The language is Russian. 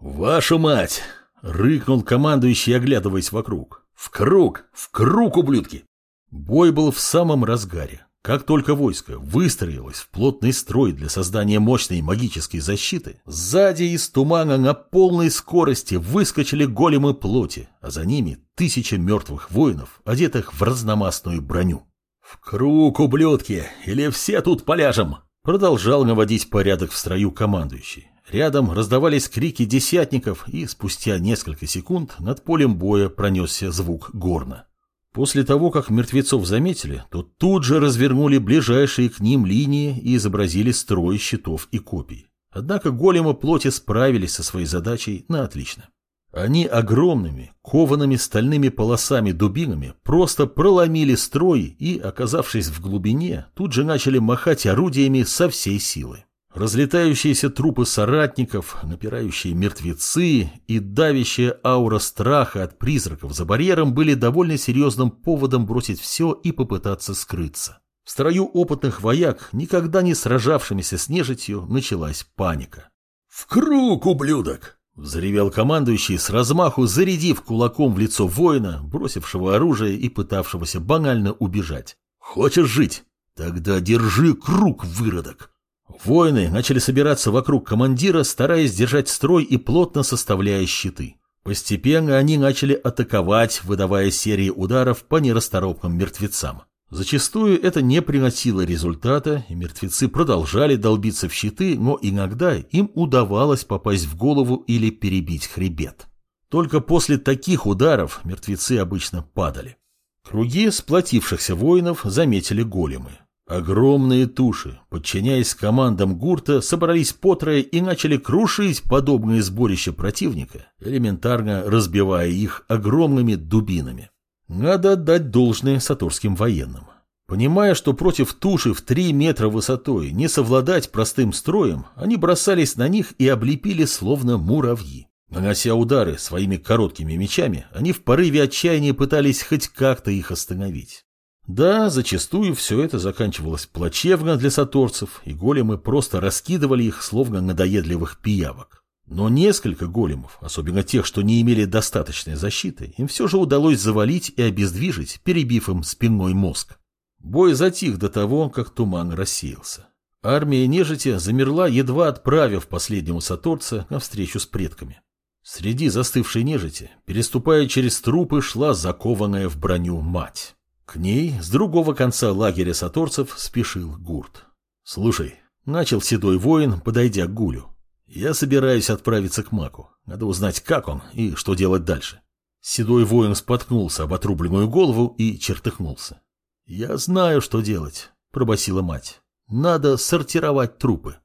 «Вашу мать!» — рыкнул командующий, оглядываясь вокруг. «В круг! В круг, ублюдки!» Бой был в самом разгаре. Как только войско выстроилось в плотный строй для создания мощной магической защиты, сзади из тумана на полной скорости выскочили големы плоти, а за ними тысяча мертвых воинов, одетых в разномастную броню. «В круг, ублюдки! Или все тут поляжем!» Продолжал наводить порядок в строю командующий. Рядом раздавались крики десятников, и спустя несколько секунд над полем боя пронесся звук горна. После того, как мертвецов заметили, то тут же развернули ближайшие к ним линии и изобразили строй щитов и копий. Однако големы плоти справились со своей задачей на отлично. Они огромными, коваными стальными полосами-дубинами просто проломили строй и, оказавшись в глубине, тут же начали махать орудиями со всей силы. Разлетающиеся трупы соратников, напирающие мертвецы и давящая аура страха от призраков за барьером были довольно серьезным поводом бросить все и попытаться скрыться. В строю опытных вояк, никогда не сражавшимися с нежитью, началась паника. «В круг, ублюдок!» — взревел командующий с размаху, зарядив кулаком в лицо воина, бросившего оружие и пытавшегося банально убежать. «Хочешь жить? Тогда держи круг, выродок!» Воины начали собираться вокруг командира, стараясь держать строй и плотно составляя щиты. Постепенно они начали атаковать, выдавая серии ударов по нерасторопным мертвецам. Зачастую это не приносило результата, и мертвецы продолжали долбиться в щиты, но иногда им удавалось попасть в голову или перебить хребет. Только после таких ударов мертвецы обычно падали. Круги сплотившихся воинов заметили големы. Огромные туши, подчиняясь командам гурта, собрались по трое и начали крушить подобные сборища противника, элементарно разбивая их огромными дубинами. Надо отдать должное сатурским военным. Понимая, что против туши в три метра высотой не совладать простым строем, они бросались на них и облепили словно муравьи. Нанося удары своими короткими мечами, они в порыве отчаяния пытались хоть как-то их остановить. Да, зачастую все это заканчивалось плачевно для саторцев, и големы просто раскидывали их, словно надоедливых пиявок. Но несколько големов, особенно тех, что не имели достаточной защиты, им все же удалось завалить и обездвижить, перебив им спинной мозг. Бой затих до того, как туман рассеялся. Армия нежити замерла, едва отправив последнего саторца на встречу с предками. Среди застывшей нежити, переступая через трупы, шла закованная в броню мать. К ней с другого конца лагеря саторцев спешил гурт. «Слушай», — начал седой воин, подойдя к гулю, — «я собираюсь отправиться к маку. Надо узнать, как он и что делать дальше». Седой воин споткнулся об отрубленную голову и чертыхнулся. «Я знаю, что делать», — пробасила мать. «Надо сортировать трупы.